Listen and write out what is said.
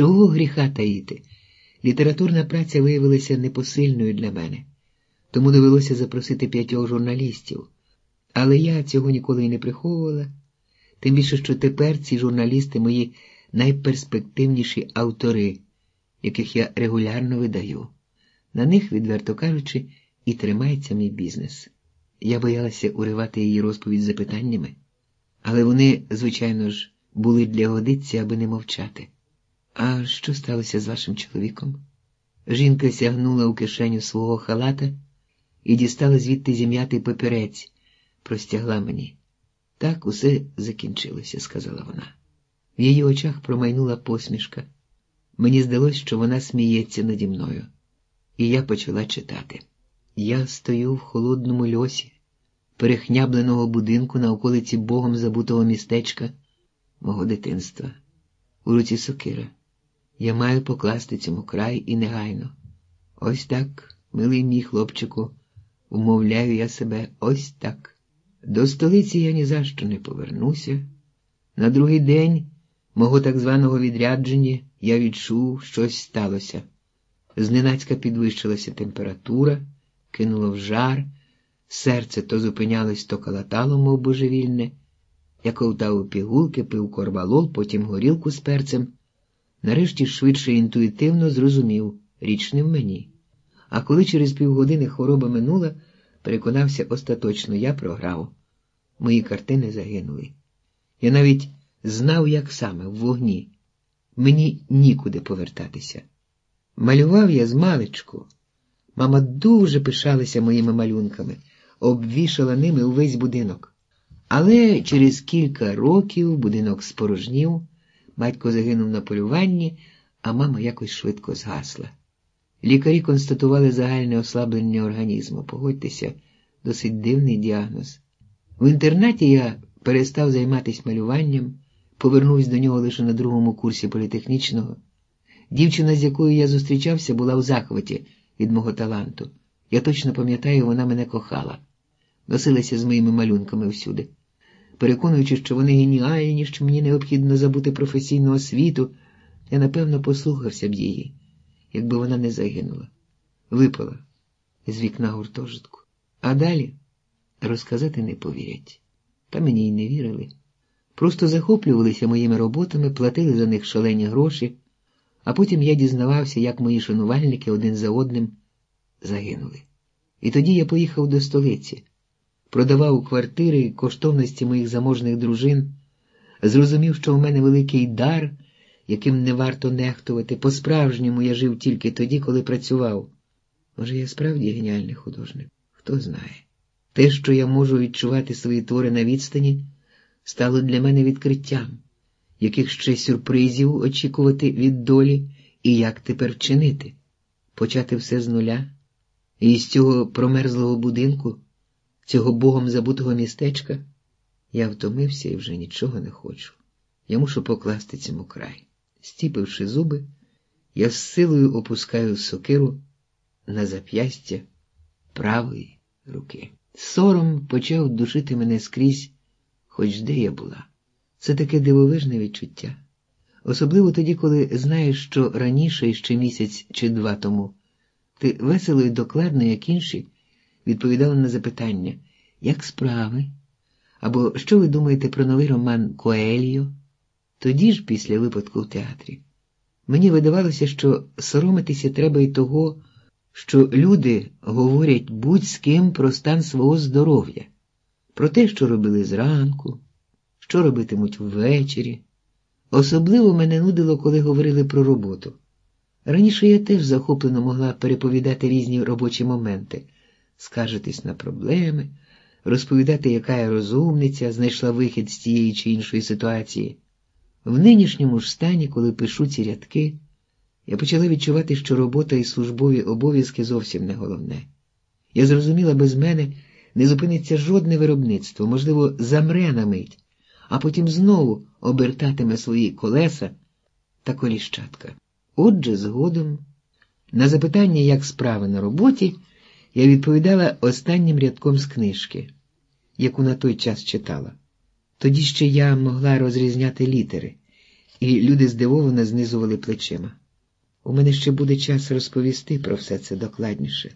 Чого гріха таїти? Літературна праця виявилася непосильною для мене, тому довелося запросити п'ятьох журналістів. Але я цього ніколи й не приховувала, тим більше, що тепер ці журналісти мої найперспективніші автори, яких я регулярно видаю. На них, відверто кажучи, і тримається мій бізнес. Я боялася уривати її розповідь запитаннями, але вони, звичайно ж, були для годиці, аби не мовчати. А що сталося з вашим чоловіком? Жінка сягнула у кишеню свого халата і дістала звідти зім'ятий папірець, простягла мені. Так усе закінчилося, сказала вона. В її очах промайнула посмішка. Мені здалось, що вона сміється наді мною, і я почала читати. Я стою в холодному льосі, перехнябленого будинку на околиці Богом забутого містечка мого дитинства. У руці сокира. Я маю покласти цьому край і негайно. Ось так, милий мій хлопчику, умовляю я себе ось так. До столиці я ні за що не повернуся. На другий день мого так званого відрядження я відчув, щось сталося. Зненацька підвищилася температура, кинуло в жар, серце то зупинялось, то калатало, мов божевільне. Я ковтав пігулки, пив корвалол, потім горілку з перцем. Нарешті швидше інтуїтивно зрозумів річ не в мені. А коли через півгодини хвороба минула, переконався остаточно, я програв. Мої картини загинули. Я навіть знав, як саме, в вогні. Мені нікуди повертатися. Малював я з маличку. Мама дуже пишалася моїми малюнками, обвішала ними увесь будинок. Але через кілька років будинок спорожнів, батько загинув на полюванні, а мама якось швидко згасла. Лікарі констатували загальне ослаблення організму. Погодьтеся, досить дивний діагноз. В інтернаті я перестав займатися малюванням, повернувся до нього лише на другому курсі політехнічного. Дівчина, з якою я зустрічався, була в захваті від мого таланту. Я точно пам'ятаю, вона мене кохала, носилася з моїми малюнками всюди, переконуючи, що вони геніальні, що мені необхідно забути професійну освіту, я напевно послухався б її, якби вона не загинула, випала з вікна гуртожитку. А далі розказати не повірять. Та мені й не вірили. Просто захоплювалися моїми роботами, платили за них шалені гроші, а потім я дізнавався, як мої шанувальники один за одним загинули. І тоді я поїхав до столиці, продавав квартири коштовності моїх заможних дружин, зрозумів, що в мене великий дар, яким не варто нехтувати. По-справжньому я жив тільки тоді, коли працював. Може, я справді геніальний художник? Хто знає. Те, що я можу відчувати свої твори на відстані, стало для мене відкриттям, яких ще сюрпризів очікувати від долі і як тепер вчинити, почати все з нуля, і з цього промерзлого будинку, цього богом забутого містечка, я втомився і вже нічого не хочу. Я мушу покласти цьому край. Стіпивши зуби, я з силою опускаю сокиру на зап'ястя правої руки. Сором почав душити мене скрізь, хоч де я була. Це таке дивовижне відчуття. Особливо тоді, коли знаєш, що раніше, ще місяць чи два тому, ти весело і докладно, як інші, відповідала на запитання, як справи? Або що ви думаєте про новий роман Коельо? Тоді ж, після випадку в театрі, мені видавалося, що соромитися треба й того що люди говорять будь з ким про стан свого здоров'я, про те, що робили зранку, що робитимуть ввечері. Особливо мене нудило, коли говорили про роботу. Раніше я теж захоплено могла переповідати різні робочі моменти, скаржитись на проблеми, розповідати, яка я розумниця знайшла вихід з тієї чи іншої ситуації. В нинішньому ж стані, коли пишу ці рядки, я почала відчувати, що робота і службові обов'язки зовсім не головне. Я зрозуміла, без мене не зупиниться жодне виробництво, можливо, замре на мить, а потім знову обертатиме свої колеса та коліщатка. Отже, згодом, на запитання, як справи на роботі, я відповідала останнім рядком з книжки, яку на той час читала. Тоді ще я могла розрізняти літери і люди здивовано знизували плечима. У мене ще буде час розповісти про все це докладніше.